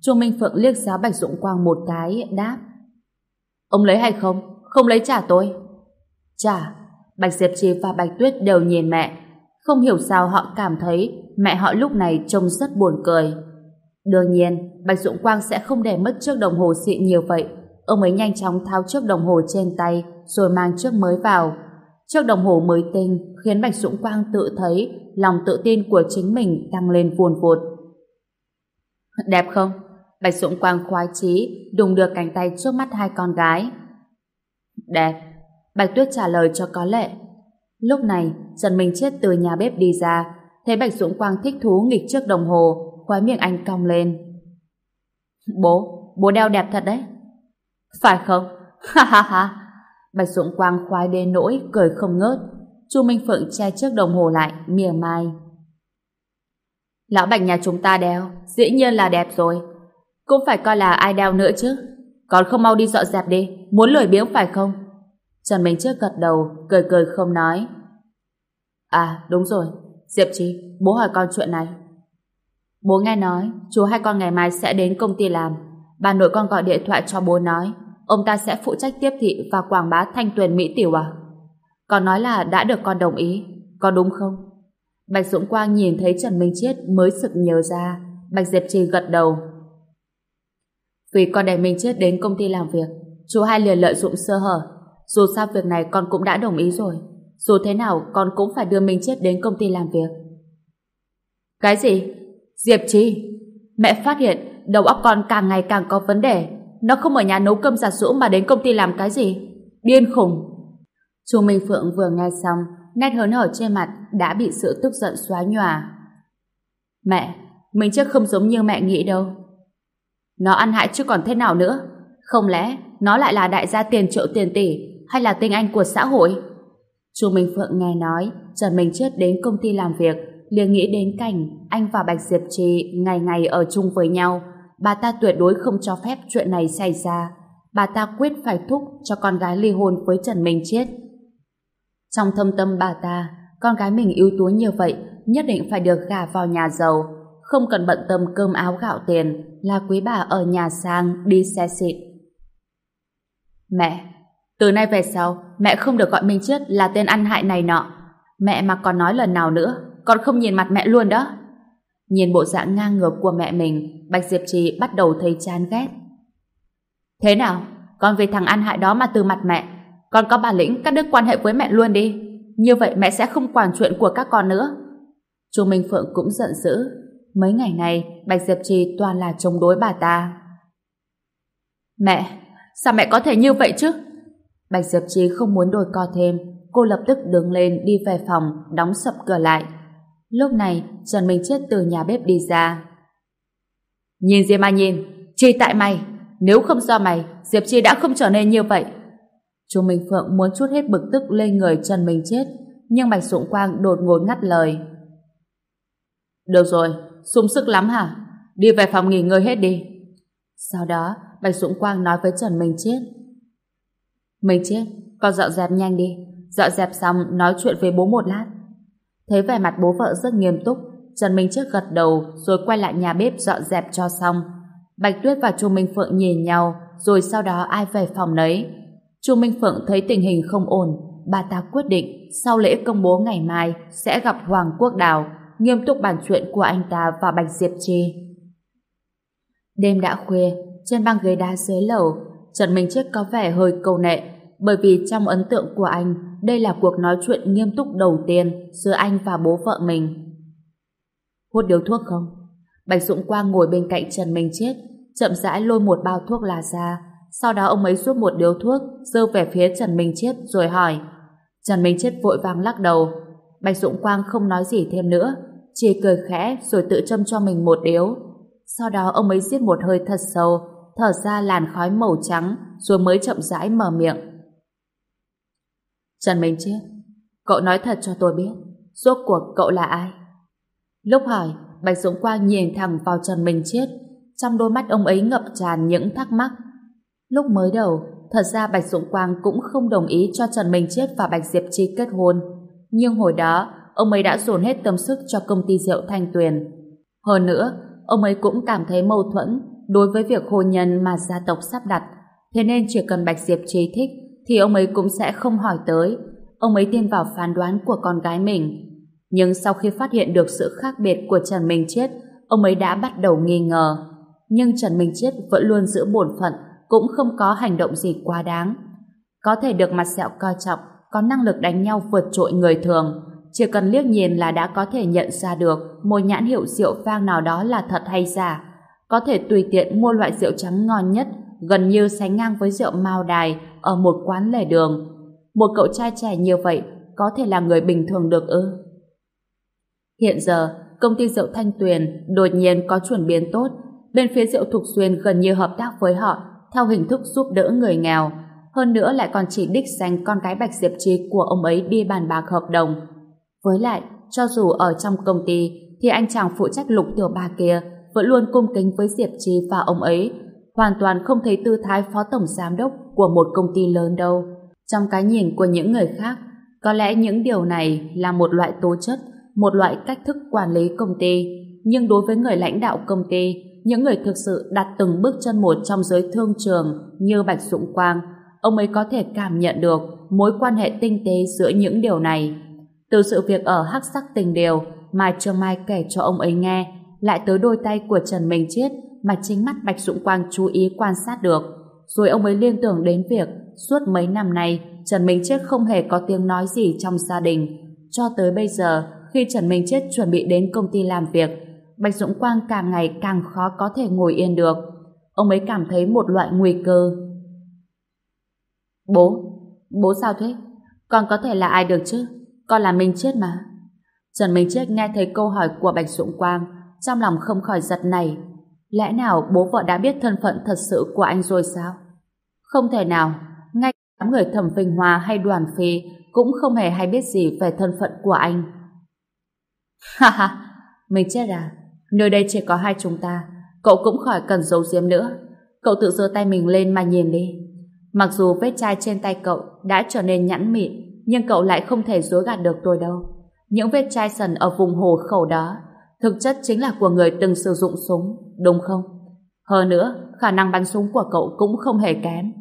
Chu Minh Phượng liếc giá Bạch Dũng Quang một cái, đáp. Ông lấy hay không? Không lấy trả tôi. Trả. Bạch Diệp Trì và Bạch Tuyết đều nhìn mẹ. Không hiểu sao họ cảm thấy mẹ họ lúc này trông rất buồn cười. Đương nhiên, Bạch Dũng Quang sẽ không để mất chiếc đồng hồ xịn nhiều vậy. Ông ấy nhanh chóng tháo chiếc đồng hồ trên tay rồi mang chiếc mới vào. Chiếc đồng hồ mới tinh khiến Bạch Dũng Quang tự thấy lòng tự tin của chính mình tăng lên vuồn vụt. Đẹp không? Bạch Dũng Quang khoái chí đùng được cánh tay trước mắt hai con gái. Đẹp. Bạch Tuyết trả lời cho có lệ. Lúc này, Trần Minh Chết từ nhà bếp đi ra, thấy Bạch Dũng Quang thích thú nghịch trước đồng hồ, khóe miệng anh cong lên. Bố, bố đeo đẹp thật đấy. Phải không? Ha ha ha. Bạch Dũng Quang khoái đến nỗi cười không ngớt. Chu Minh Phượng che trước đồng hồ lại, mỉa mai. Lão Bạch nhà chúng ta đeo, dĩ nhiên là đẹp rồi. Cũng phải coi là ai đeo nữa chứ. Còn không mau đi dọn dẹp đi, muốn lười biếng phải không? Trần Minh trước gật đầu, cười cười không nói. À, đúng rồi. Diệp trí bố hỏi con chuyện này. Bố nghe nói, chú hai con ngày mai sẽ đến công ty làm. Bà nội con gọi điện thoại cho bố nói, ông ta sẽ phụ trách tiếp thị và quảng bá thanh tuyền Mỹ Tiểu à? Con nói là đã được con đồng ý, có đúng không? Bạch Dũng Quang nhìn thấy Trần Minh Chiết mới sực nhớ ra, Bạch Diệp Trì gật đầu. Vì con để mình chết đến công ty làm việc, chú hai liền lợi dụng sơ hở. Dù sao việc này con cũng đã đồng ý rồi. Dù thế nào con cũng phải đưa mình chết đến công ty làm việc. Cái gì? Diệp Chi? Mẹ phát hiện đầu óc con càng ngày càng có vấn đề. Nó không ở nhà nấu cơm giặt rũ mà đến công ty làm cái gì? Điên khùng. Chu Minh Phượng vừa nghe xong, nét hớn hở trên mặt đã bị sự tức giận xóa nhòa. Mẹ, mình chắc không giống như mẹ nghĩ đâu. Nó ăn hại chứ còn thế nào nữa? Không lẽ nó lại là đại gia tiền triệu tiền tỷ hay là tinh anh của xã hội? Chu Minh Phượng nghe nói Trần Minh Chết đến công ty làm việc liền nghĩ đến cảnh anh và Bạch Diệp Trì ngày ngày ở chung với nhau. Bà ta tuyệt đối không cho phép chuyện này xảy ra. Bà ta quyết phải thúc cho con gái ly hôn với Trần Minh Chết. Trong thâm tâm bà ta, con gái mình yếu tố như vậy nhất định phải được gả vào nhà giàu, không cần bận tâm cơm áo gạo tiền, là quý bà ở nhà sang đi xe xịn. Mẹ, từ nay về sau, mẹ không được gọi Minh Chết là tên ăn hại này nọ. Mẹ mà còn nói lần nào nữa, con không nhìn mặt mẹ luôn đó. Nhìn bộ dạng ngang ngược của mẹ mình, Bạch Diệp Trì bắt đầu thấy chán ghét. Thế nào? Con vì thằng ăn hại đó mà từ mặt mẹ. Con có bản lĩnh cắt đứt quan hệ với mẹ luôn đi. Như vậy mẹ sẽ không quản chuyện của các con nữa. Chu Minh Phượng cũng giận dữ. Mấy ngày này, Bạch Diệp Trì toàn là chống đối bà ta. Mẹ, sao mẹ có thể như vậy chứ? Bạch Diệp Trì không muốn đồi co thêm, cô lập tức đứng lên đi về phòng, đóng sập cửa lại. Lúc này, Trần Minh Chết từ nhà bếp đi ra. Nhìn gì mà nhìn, chi tại mày, nếu không do mày, Diệp Chi đã không trở nên như vậy. Chu Minh Phượng muốn chút hết bực tức lên người Trần Minh Chết, nhưng Bạch Dũng Quang đột ngột ngắt lời. Được rồi, sung sức lắm hả? Đi về phòng nghỉ ngơi hết đi. Sau đó, Bạch Dũng Quang nói với Trần Minh Chết. Minh Chết, con dọn dẹp nhanh đi. Dọn dẹp xong nói chuyện với bố một lát. Thấy vẻ mặt bố vợ rất nghiêm túc, Trần Minh Chết gật đầu rồi quay lại nhà bếp dọn dẹp cho xong. Bạch Tuyết và Chu Minh Phượng nhìn nhau rồi sau đó ai về phòng nấy. Chu Minh Phượng thấy tình hình không ổn, bà ta quyết định sau lễ công bố ngày mai sẽ gặp Hoàng Quốc Đào nghiêm túc bàn chuyện của anh ta và Bạch Diệp Trì. Đêm đã khuya, trên băng ghế đá dưới lầu, Trần Minh Chết có vẻ hơi cầu nệ, bởi vì trong ấn tượng của anh, đây là cuộc nói chuyện nghiêm túc đầu tiên giữa anh và bố vợ mình. Hút điếu thuốc không? Bạch Dũng Quang ngồi bên cạnh Trần Minh Chết, chậm rãi lôi một bao thuốc là ra, sau đó ông ấy rút một điếu thuốc, dơ về phía Trần Minh Chết rồi hỏi. Trần Minh Chết vội vàng lắc đầu. Bạch Dũng Quang không nói gì thêm nữa, chê cười khẽ rồi tự châm cho mình một điếu. Sau đó ông ấy giết một hơi thật sâu, thở ra làn khói màu trắng, rồi mới chậm rãi mở miệng. Trần Minh Chiết, cậu nói thật cho tôi biết, rốt cuộc cậu là ai? Lúc hỏi, Bạch Dũng Quang nhìn thẳng vào Trần Minh Chiết, trong đôi mắt ông ấy ngập tràn những thắc mắc. Lúc mới đầu, thật ra Bạch Dũng Quang cũng không đồng ý cho Trần Minh Chiết và Bạch Diệp Chi kết hôn, nhưng hồi đó, ông ấy đã dồn hết tâm sức cho công ty rượu Thanh Tuyền. Hơn nữa, ông ấy cũng cảm thấy mâu thuẫn đối với việc hôn nhân mà gia tộc sắp đặt, thế nên chỉ cần Bạch Diệp chế thích thì ông ấy cũng sẽ không hỏi tới. Ông ấy tin vào phán đoán của con gái mình. Nhưng sau khi phát hiện được sự khác biệt của Trần Minh Chết, ông ấy đã bắt đầu nghi ngờ. Nhưng Trần Minh Chết vẫn luôn giữ bổn phận, cũng không có hành động gì quá đáng. Có thể được mặt sẹo coi trọng, có năng lực đánh nhau vượt trội người thường, chỉ cần liếc nhìn là đã có thể nhận ra được một nhãn hiệu rượu vang nào đó là thật hay giả. Có thể tùy tiện mua loại rượu trắng ngon nhất, gần như sánh ngang với rượu mao đài ở một quán lề đường. Một cậu trai trẻ như vậy có thể là người bình thường được ư? Hiện giờ, công ty rượu Thanh Tuyền đột nhiên có chuyển biến tốt. Bên phía rượu Thục Xuyên gần như hợp tác với họ theo hình thức giúp đỡ người nghèo. Hơn nữa lại còn chỉ đích danh con gái Bạch Diệp Trì của ông ấy đi bàn bạc hợp đồng với lại, cho dù ở trong công ty thì anh chàng phụ trách lục tiểu ba kia vẫn luôn cung kính với Diệp Trì và ông ấy, hoàn toàn không thấy tư thái phó tổng giám đốc của một công ty lớn đâu. Trong cái nhìn của những người khác, có lẽ những điều này là một loại tố chất, một loại cách thức quản lý công ty, nhưng đối với người lãnh đạo công ty, những người thực sự đặt từng bước chân một trong giới thương trường như Bạch Dũng Quang, ông ấy có thể cảm nhận được mối quan hệ tinh tế giữa những điều này. Từ sự việc ở hắc sắc tình điều mà Trương Mai kể cho ông ấy nghe, lại tới đôi tay của Trần Minh Chiết mà chính mắt Bạch Dũng Quang chú ý quan sát được. Rồi ông ấy liên tưởng đến việc suốt mấy năm nay Trần Minh Chiết không hề có tiếng nói gì trong gia đình. Cho tới bây giờ, khi Trần Minh Chiết chuẩn bị đến công ty làm việc, Bạch Dũng Quang càng ngày càng khó có thể ngồi yên được. Ông ấy cảm thấy một loại nguy cơ. Bố, bố sao thế? Con có thể là ai được chứ? Con là Minh Chết mà. Trần Minh Chết nghe thấy câu hỏi của Bạch Dũng Quang, trong lòng không khỏi giật này. Lẽ nào bố vợ đã biết thân phận thật sự của anh rồi sao? Không thể nào, ngay cả người thẩm Vinh Hoa hay đoàn phi cũng không hề hay biết gì về thân phận của anh. Ha ha, mình chết à, nơi đây chỉ có hai chúng ta, cậu cũng khỏi cần giấu giếm nữa. Cậu tự giơ tay mình lên mà nhìn đi. Mặc dù vết chai trên tay cậu đã trở nên nhẵn mịn, nhưng cậu lại không thể dối gạt được tôi đâu. Những vết chai sần ở vùng hồ khẩu đó thực chất chính là của người từng sử dụng súng, đúng không? Hơn nữa, khả năng bắn súng của cậu cũng không hề kém.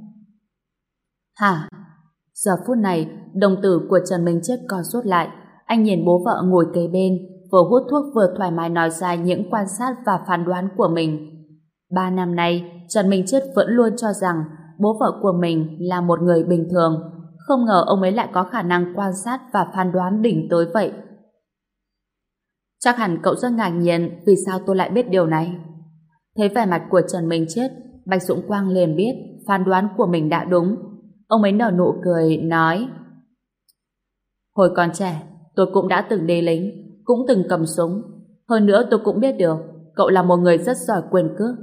Hả? Giờ phút này, đồng tử của Trần Minh Chết còn rút lại. Anh nhìn bố vợ ngồi kế bên, vừa hút thuốc vừa thoải mái nói ra những quan sát và phán đoán của mình. Ba năm nay, Trần Minh Chết vẫn luôn cho rằng bố vợ của mình là một người bình thường. Không ngờ ông ấy lại có khả năng quan sát và phán đoán đỉnh tới vậy. Chắc hẳn cậu rất ngạc nhiên vì sao tôi lại biết điều này. Thấy vẻ mặt của Trần Minh Chết, Bạch Dũng Quang liền biết phán đoán của mình đã đúng. Ông ấy nở nụ cười, nói Hồi còn trẻ, tôi cũng đã từng đi lính, cũng từng cầm súng. Hơn nữa tôi cũng biết được, cậu là một người rất giỏi quyền cước.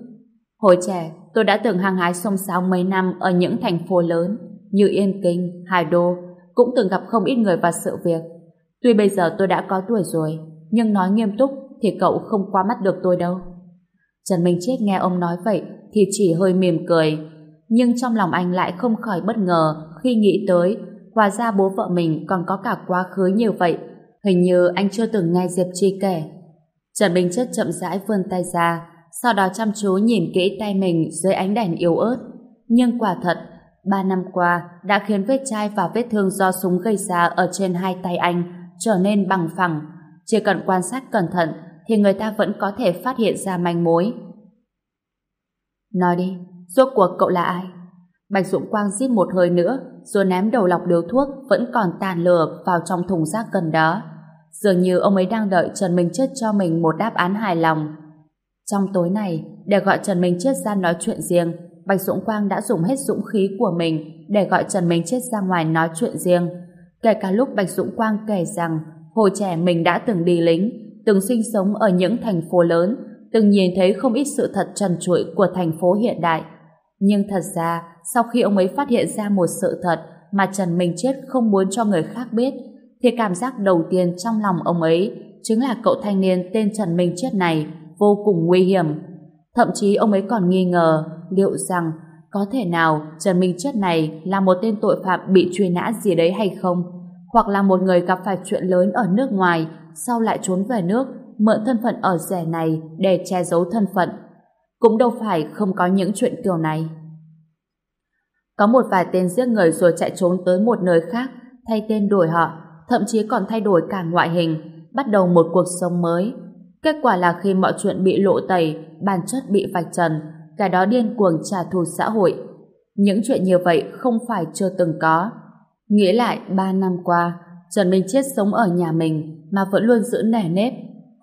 Hồi trẻ, tôi đã từng hăng hái sông sáo mấy năm ở những thành phố lớn như Yên Kinh, Hải Đô, cũng từng gặp không ít người và sự việc. Tuy bây giờ tôi đã có tuổi rồi, nhưng nói nghiêm túc thì cậu không qua mắt được tôi đâu. Trần Minh Chết nghe ông nói vậy thì chỉ hơi mỉm cười, nhưng trong lòng anh lại không khỏi bất ngờ khi nghĩ tới hòa ra bố vợ mình còn có cả quá khứ như vậy. Hình như anh chưa từng nghe Diệp Chi kể. Trần Minh Chết chậm rãi vươn tay ra, sau đó chăm chú nhìn kỹ tay mình dưới ánh đèn yếu ớt. Nhưng quả thật, ba năm qua đã khiến vết chai và vết thương do súng gây ra ở trên hai tay anh trở nên bằng phẳng. Chỉ cần quan sát cẩn thận thì người ta vẫn có thể phát hiện ra manh mối. Nói đi, rốt cuộc cậu là ai? Bạch Dũng Quang rít một hơi nữa rồi ném đầu lọc điếu thuốc vẫn còn tàn lửa vào trong thùng rác gần đó. Dường như ông ấy đang đợi Trần Minh Chết cho mình một đáp án hài lòng. Trong tối này, để gọi Trần Minh Chết ra nói chuyện riêng, Bạch Dũng Quang đã dùng hết dũng khí của mình để gọi Trần Minh Chết ra ngoài nói chuyện riêng. Kể cả lúc Bạch Dũng Quang kể rằng hồi trẻ mình đã từng đi lính, từng sinh sống ở những thành phố lớn, từng nhìn thấy không ít sự thật trần trụi của thành phố hiện đại. Nhưng thật ra, sau khi ông ấy phát hiện ra một sự thật mà Trần Minh Chết không muốn cho người khác biết, thì cảm giác đầu tiên trong lòng ông ấy chính là cậu thanh niên tên Trần Minh Chết này vô cùng nguy hiểm. Thậm chí ông ấy còn nghi ngờ liệu rằng có thể nào Trần Minh Chất này là một tên tội phạm bị truy nã gì đấy hay không? Hoặc là một người gặp phải chuyện lớn ở nước ngoài sau lại trốn về nước, mượn thân phận ở rẻ này để che giấu thân phận. Cũng đâu phải không có những chuyện kiểu này. Có một vài tên giết người rồi chạy trốn tới một nơi khác, thay tên đổi họ, thậm chí còn thay đổi cả ngoại hình, bắt đầu một cuộc sống mới Kết quả là khi mọi chuyện bị lộ tẩy, bản chất bị vạch trần, cả đó điên cuồng trả thù xã hội. Những chuyện như vậy không phải chưa từng có. Nghĩ lại, ba năm qua, Trần Minh Chết sống ở nhà mình mà vẫn luôn giữ nẻ nếp.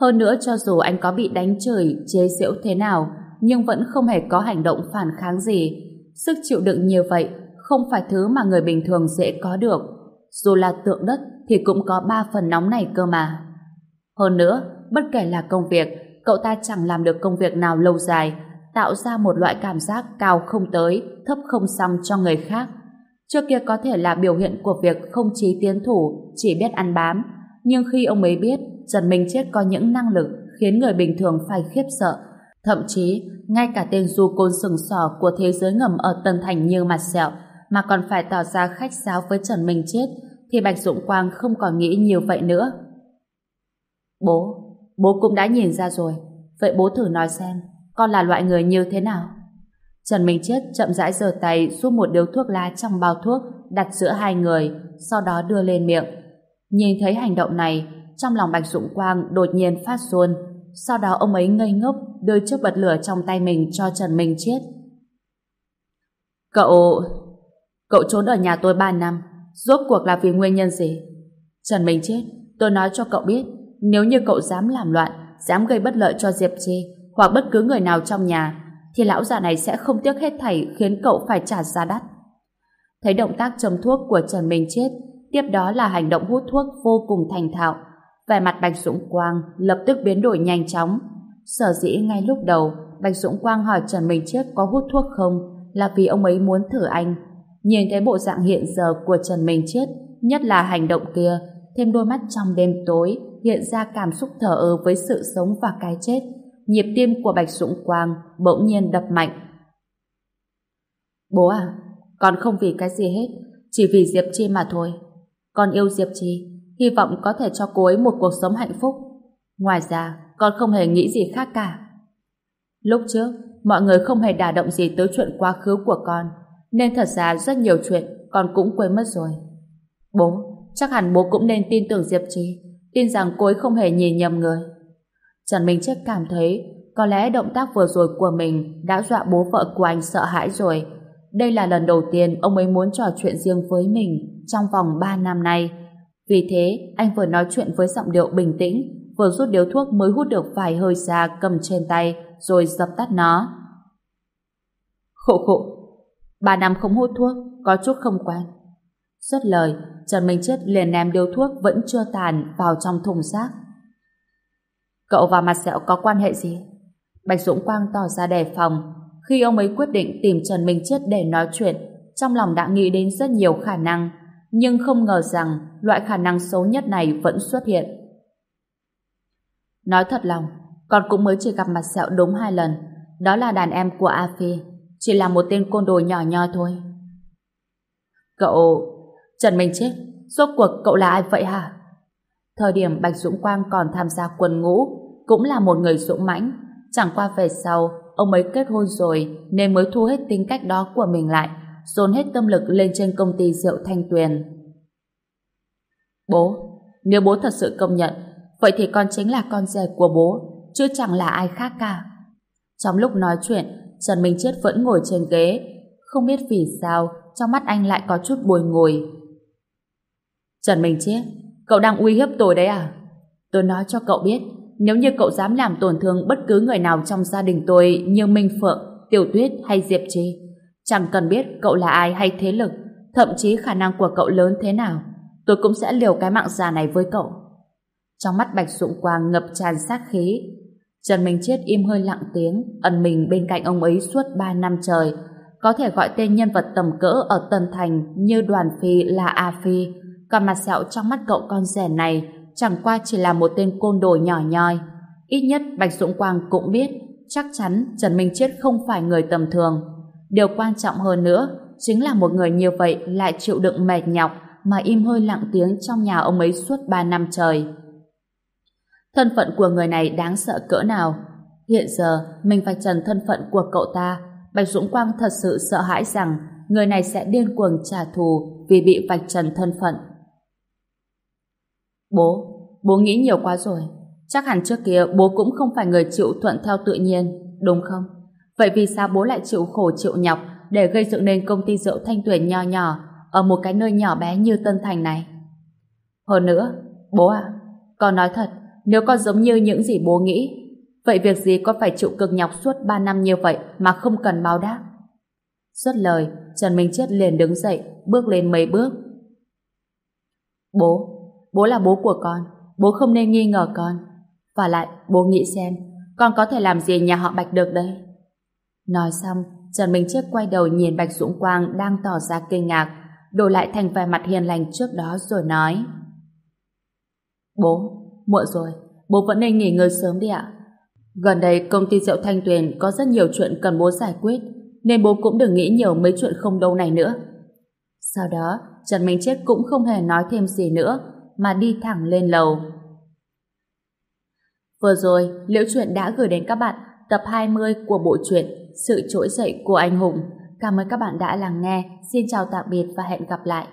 Hơn nữa cho dù anh có bị đánh chửi, chế giễu thế nào, nhưng vẫn không hề có hành động phản kháng gì. Sức chịu đựng như vậy không phải thứ mà người bình thường dễ có được. Dù là tượng đất thì cũng có ba phần nóng này cơ mà. Hơn nữa, bất kể là công việc, cậu ta chẳng làm được công việc nào lâu dài, tạo ra một loại cảm giác cao không tới, thấp không xong cho người khác. Trước kia có thể là biểu hiện của việc không chí tiến thủ, chỉ biết ăn bám. Nhưng khi ông ấy biết Trần Minh Chết có những năng lực khiến người bình thường phải khiếp sợ, thậm chí ngay cả tên du côn sừng sỏ của thế giới ngầm ở Tân Thành như mặt sẹo mà còn phải tỏ ra khách sáo với Trần Minh Chết thì Bạch Dũng Quang không còn nghĩ nhiều vậy nữa. Bố, bố cũng đã nhìn ra rồi. Vậy bố thử nói xem, con là loại người như thế nào? Trần Minh Chết chậm rãi giơ tay rút một điếu thuốc lá trong bao thuốc đặt giữa hai người, sau đó đưa lên miệng. Nhìn thấy hành động này, trong lòng Bạch Dũng Quang đột nhiên phát xuân. Sau đó ông ấy ngây ngốc đưa chiếc bật lửa trong tay mình cho Trần Minh Chết. Cậu... Cậu trốn ở nhà tôi ba năm, rốt cuộc là vì nguyên nhân gì? Trần Minh Chết, tôi nói cho cậu biết, nếu như cậu dám làm loạn, dám gây bất lợi cho Diệp Chi hoặc bất cứ người nào trong nhà, thì lão già này sẽ không tiếc hết thảy khiến cậu phải trả giá đắt. Thấy động tác châm thuốc của Trần Minh Chết, tiếp đó là hành động hút thuốc vô cùng thành thạo. Vẻ mặt Bạch Dũng Quang lập tức biến đổi nhanh chóng. Sở dĩ ngay lúc đầu, Bạch Dũng Quang hỏi Trần Minh Chết có hút thuốc không là vì ông ấy muốn thử anh. Nhìn thấy bộ dạng hiện giờ của Trần Minh Chết, nhất là hành động kia, thêm đôi mắt trong đêm tối hiện ra cảm xúc thở ơ với sự sống và cái chết. Nhịp tim của Bạch Dũng Quang bỗng nhiên đập mạnh. Bố à, con không vì cái gì hết, chỉ vì Diệp Chi mà thôi. Con yêu Diệp Chi, hy vọng có thể cho cô ấy một cuộc sống hạnh phúc. Ngoài ra, con không hề nghĩ gì khác cả. Lúc trước, mọi người không hề đả động gì tới chuyện quá khứ của con, nên thật ra rất nhiều chuyện con cũng quên mất rồi. Bố, chắc hẳn bố cũng nên tin tưởng Diệp Chi, tin rằng cô ấy không hề nhìn nhầm người. Trần Minh Chết cảm thấy có lẽ động tác vừa rồi của mình đã dọa bố vợ của anh sợ hãi rồi. Đây là lần đầu tiên ông ấy muốn trò chuyện riêng với mình trong vòng 3 năm nay. Vì thế, anh vừa nói chuyện với giọng điệu bình tĩnh, vừa rút điếu thuốc mới hút được vài hơi ra cầm trên tay, rồi dập tắt nó. Khổ khổ, ba năm không hút thuốc, có chút không quen. Xuất lời, Trần Minh Chết liền ném điếu thuốc vẫn chưa tàn vào trong thùng rác. Cậu và mặt sẹo có quan hệ gì? Bạch Dũng Quang tỏ ra đề phòng. Khi ông ấy quyết định tìm Trần Minh Chết để nói chuyện, trong lòng đã nghĩ đến rất nhiều khả năng, nhưng không ngờ rằng loại khả năng xấu nhất này vẫn xuất hiện. Nói thật lòng, con cũng mới chỉ gặp mặt sẹo đúng hai lần. Đó là đàn em của A Phi, chỉ là một tên côn đồ nhỏ nho thôi. Cậu... Trần Minh Chết, rốt cuộc cậu là ai vậy hả? Thời điểm Bạch Dũng Quang còn tham gia quân ngũ, cũng là một người dũng mãnh. Chẳng qua về sau, ông ấy kết hôn rồi nên mới thu hết tính cách đó của mình lại, dồn hết tâm lực lên trên công ty rượu Thanh Tuyền. Bố, nếu bố thật sự công nhận, vậy thì con chính là con rể của bố, chứ chẳng là ai khác cả. Trong lúc nói chuyện, Trần Minh Chết vẫn ngồi trên ghế, không biết vì sao trong mắt anh lại có chút bồi ngồi. Trần Minh Chết, cậu đang uy hiếp tôi đấy à? Tôi nói cho cậu biết, nếu như cậu dám làm tổn thương bất cứ người nào trong gia đình tôi như Minh Phượng, Tiểu Tuyết hay Diệp Trì, chẳng cần biết cậu là ai hay thế lực, thậm chí khả năng của cậu lớn thế nào, tôi cũng sẽ liều cái mạng già này với cậu. Trong mắt Bạch Dũng Quang ngập tràn sát khí, Trần Minh Chết im hơi lặng tiếng, ẩn mình bên cạnh ông ấy suốt 3 năm trời, có thể gọi tên nhân vật tầm cỡ ở Tân Thành như Đoàn Phi là A Phi, còn mặt sẹo trong mắt cậu con rẻ này chẳng qua chỉ là một tên côn đồ nhỏ nhoi. Ít nhất Bạch Dũng Quang cũng biết chắc chắn Trần Minh Chết không phải người tầm thường. Điều quan trọng hơn nữa chính là một người như vậy lại chịu đựng mệt nhọc mà im hơi lặng tiếng trong nhà ông ấy suốt 3 năm trời. Thân phận của người này đáng sợ cỡ nào? Hiện giờ, mình phải trần thân phận của cậu ta. Bạch Dũng Quang thật sự sợ hãi rằng người này sẽ điên cuồng trả thù vì bị vạch trần thân phận. Bố, bố nghĩ nhiều quá rồi. Chắc hẳn trước kia bố cũng không phải người chịu thuận theo tự nhiên, đúng không? Vậy vì sao bố lại chịu khổ chịu nhọc để gây dựng nên công ty rượu thanh tuyển nho nhỏ ở một cái nơi nhỏ bé như Tân Thành này? Hơn nữa, bố à, con nói thật, nếu con giống như những gì bố nghĩ, vậy việc gì có phải chịu cực nhọc suốt 3 năm như vậy mà không cần báo đáp? Xuất lời, Trần Minh Chết liền đứng dậy, bước lên mấy bước. Bố, bố là bố của con, bố không nên nghi ngờ con. Và lại, bố nghĩ xem, con có thể làm gì nhà họ Bạch được đây? Nói xong, Trần Minh Chết quay đầu nhìn Bạch Dũng Quang đang tỏ ra kinh ngạc, đổi lại thành vẻ mặt hiền lành trước đó rồi nói. Bố, muộn rồi, bố vẫn nên nghỉ ngơi sớm đi ạ. Gần đây công ty rượu Thanh Tuyền có rất nhiều chuyện cần bố giải quyết, nên bố cũng đừng nghĩ nhiều mấy chuyện không đâu này nữa. Sau đó, Trần Minh Chết cũng không hề nói thêm gì nữa, mà đi thẳng lên lầu. Vừa rồi, Liễu Chuyện đã gửi đến các bạn tập 20 của bộ truyện Sự trỗi dậy của anh hùng. Cảm ơn các bạn đã lắng nghe. Xin chào tạm biệt và hẹn gặp lại.